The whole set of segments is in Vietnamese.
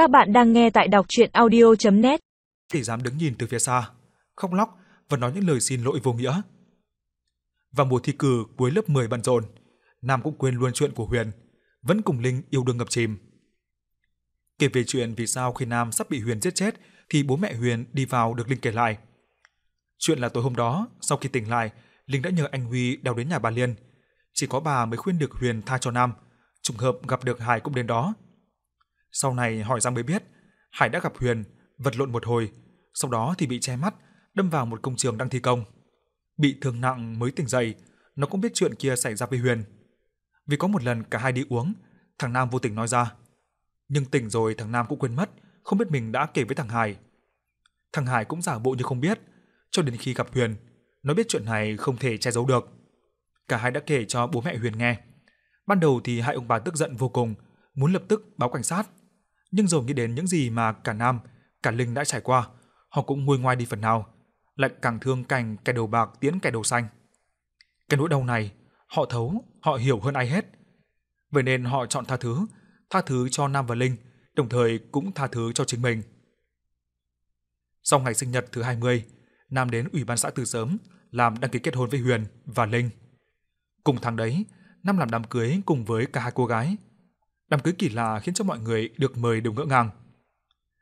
Các bạn đang nghe tại đọc chuyện audio.net chỉ dám đứng nhìn từ phía xa, khóc lóc và nói những lời xin lỗi vô nghĩa. Vào mùa thi cử cuối lớp 10 bận rộn, Nam cũng quên luôn chuyện của Huyền, vẫn cùng Linh yêu đương ngập chìm. Kể về chuyện vì sao khi Nam sắp bị Huyền giết chết thì bố mẹ Huyền đi vào được Linh kể lại. Chuyện là tối hôm đó, sau khi tỉnh lại, Linh đã nhờ anh Huy đeo đến nhà bà Liên. Chỉ có bà mới khuyên được Huyền tha cho Nam, trùng hợp gặp được Hải cũng đến đó. Sau này hỏi ra mới biết, Hải đã gặp Huyền, vật lộn một hồi, sau đó thì bị che mắt, đâm vào một công trường đang thi công. Bị thương nặng mới tỉnh dậy, nó cũng biết chuyện kia xảy ra với Huyền. Vì có một lần cả hai đi uống, thằng Nam vô tình nói ra. Nhưng tỉnh rồi thằng Nam cũng quên mất, không biết mình đã kể với thằng Hải. Thằng Hải cũng giả bộ như không biết, cho đến khi gặp Huyền, nó biết chuyện này không thể che giấu được. Cả hai đã kể cho bố mẹ Huyền nghe. Ban đầu thì hai ông bà tức giận vô cùng, muốn lập tức báo cảnh sát. Nhưng rồi nghĩ đến những gì mà cả Nam, cả Linh đã trải qua, họ cũng nguôi ngoai đi phần nào, lại càng thương cảnh kẻ đầu bạc tiến kẻ đầu xanh. Cái nỗi đau này, họ thấu, họ hiểu hơn ai hết. Vậy nên họ chọn tha thứ, tha thứ cho Nam và Linh, đồng thời cũng tha thứ cho chính mình. Sau ngày sinh nhật thứ 20, Nam đến ủy ban xã từ sớm làm đăng ký kết hôn với Huyền và Linh. Cùng tháng đấy, Nam làm đám cưới cùng với cả hai cô gái. Đám cưới kỳ lạ khiến cho mọi người được mời đều ngỡ ngàng.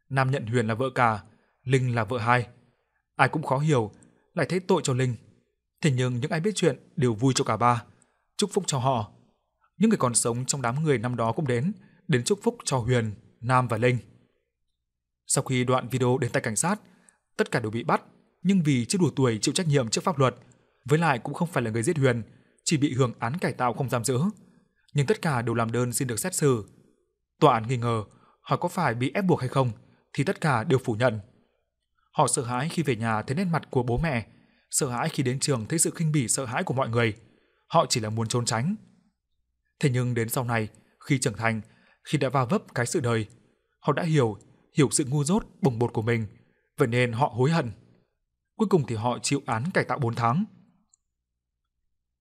Nam nhận Huyền là vợ cả, Linh là vợ hai. Ai cũng khó hiểu, lại thấy tội cho Linh. Thế nhưng những ai biết chuyện đều vui cho cả ba, chúc phúc cho họ. Những người còn sống trong đám người năm đó cũng đến, đến chúc phúc cho Huyền, Nam và Linh. Sau khi đoạn video đến tay cảnh sát, tất cả đều bị bắt, nhưng vì chưa đủ tuổi chịu trách nhiệm trước pháp luật, với lại cũng không phải là người giết Huyền, chỉ bị hưởng án cải tạo không giam giữ. Nhưng tất cả đều làm đơn xin được xét xử. Tòa án nghi ngờ họ có phải bị ép buộc hay không thì tất cả đều phủ nhận. Họ sợ hãi khi về nhà thấy nét mặt của bố mẹ, sợ hãi khi đến trường thấy sự khinh bỉ sợ hãi của mọi người. Họ chỉ là muốn trốn tránh. Thế nhưng đến sau này, khi trưởng thành, khi đã va vấp cái sự đời, họ đã hiểu, hiểu sự ngu dốt bồng bột của mình, vậy nên họ hối hận. Cuối cùng thì họ chịu án cải tạo 4 tháng.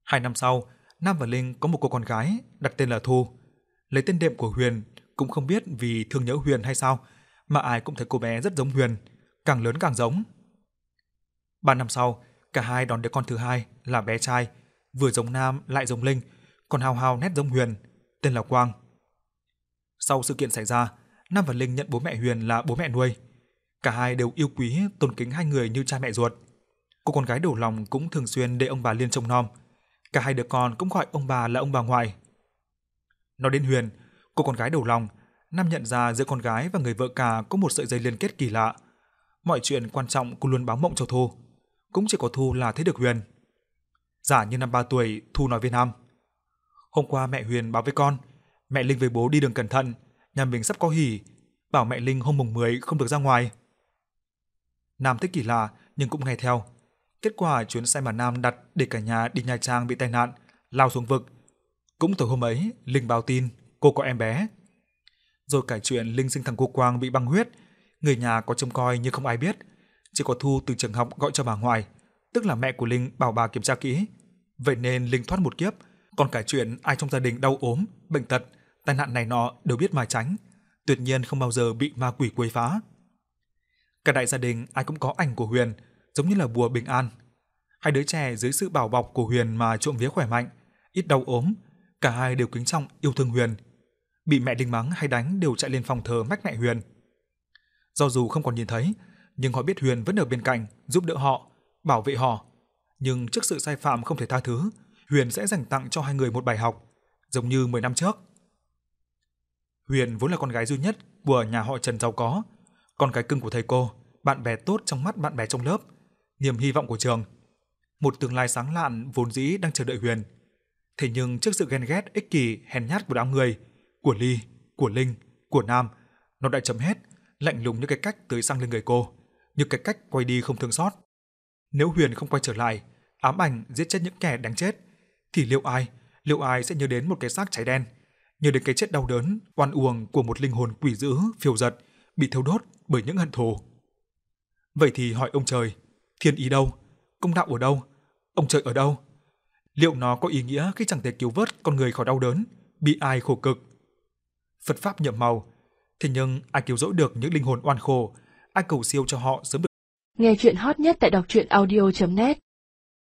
Hai năm sau, Nam và Linh có một cô con gái đặt tên là Thu. Lấy tên đệm của Huyền cũng không biết vì thương nhớ Huyền hay sao, mà ai cũng thấy cô bé rất giống Huyền, càng lớn càng giống. Ba năm sau, cả hai đón đứa con thứ hai là bé trai, vừa giống Nam lại giống Linh, còn hào hào nét giống Huyền, tên là Quang. Sau sự kiện xảy ra, Nam và Linh nhận bố mẹ Huyền là bố mẹ nuôi. Cả hai đều yêu quý, tôn kính hai người như cha mẹ ruột. Cô con gái đầu lòng cũng thường xuyên để ông bà Liên trông nom. Cả hai đứa con cũng gọi ông bà là ông bà ngoại. Nói đến Huyền, cô con gái đầu lòng, Nam nhận ra giữa con gái và người vợ cả có một sợi dây liên kết kỳ lạ. Mọi chuyện quan trọng cô luôn báo mộng cho Thu. Cũng chỉ có Thu là thấy được Huyền. Giả như năm 3 tuổi, Thu nói với Nam. Hôm qua mẹ Huyền báo với con, mẹ Linh với bố đi đường cẩn thận, nhà mình sắp có hỉ, bảo mẹ Linh hôm mùng 10 không được ra ngoài. Nam thích kỳ lạ nhưng cũng nghe theo. Kết quả chuyến xe mà Nam đặt để cả nhà đi Nha Trang bị tai nạn, lao xuống vực. Cũng từ hôm ấy, Linh báo tin cô có em bé. Rồi cả chuyện Linh sinh thằng cô Quang bị băng huyết, người nhà có trông coi nhưng không ai biết. Chỉ có Thu từ trường học gọi cho bà ngoại, tức là mẹ của Linh bảo bà kiểm tra kỹ. Vậy nên Linh thoát một kiếp, còn cả chuyện ai trong gia đình đau ốm, bệnh tật, tai nạn này nọ đều biết mà tránh, tuyệt nhiên không bao giờ bị ma quỷ quấy phá. Cả đại gia đình ai cũng có ảnh của Huyền, giống như là bùa bình an. Hai đứa trẻ dưới sự bảo bọc của Huyền mà trộm vía khỏe mạnh, ít đau ốm, cả hai đều kính trọng yêu thương Huyền. Bị mẹ đinh mắng hay đánh đều chạy lên phòng thờ mách mẹ Huyền. Do dù không còn nhìn thấy, nhưng họ biết Huyền vẫn ở bên cạnh, giúp đỡ họ, bảo vệ họ. Nhưng trước sự sai phạm không thể tha thứ, Huyền sẽ dành tặng cho hai người một bài học, giống như 10 năm trước. Huyền vốn là con gái duy nhất của nhà họ Trần giàu có, con gái cưng của thầy cô, bạn bè tốt trong mắt bạn bè trong lớp, niềm hy vọng của trường. Một tương lai sáng lạn vốn dĩ đang chờ đợi Huyền. Thế nhưng trước sự ghen ghét ích kỷ hèn nhát của đám người, của Ly, của Linh, của Nam, nó đã chấm hết, lạnh lùng như cái cách tới sang lên người cô, như cái cách quay đi không thương xót. Nếu Huyền không quay trở lại, ám ảnh giết chết những kẻ đáng chết, thì liệu ai, liệu ai sẽ nhớ đến một cái xác cháy đen, nhớ đến cái chết đau đớn, oan uổng của một linh hồn quỷ dữ, phiêu dật, bị thiêu đốt bởi những hận thù. Vậy thì hỏi ông trời, thiên ý đâu? Công đạo ở đâu? Ông trời ở đâu? Liệu nó có ý nghĩa khi chẳng thể cứu vớt con người khỏi đau đớn, bị ai khổ cực? Phật pháp nhậm màu, Thế nhưng ai cứu rỗi được những linh hồn oan khổ, ai cầu siêu cho họ sớm được. Nghe chuyện hot nhất tại đọc truyện audio.net